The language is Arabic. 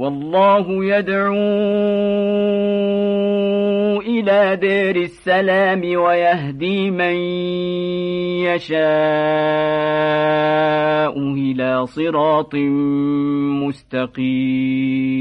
والله يدعو إلى دير السلام ويهدي من يشاء إلى صراط مستقيم.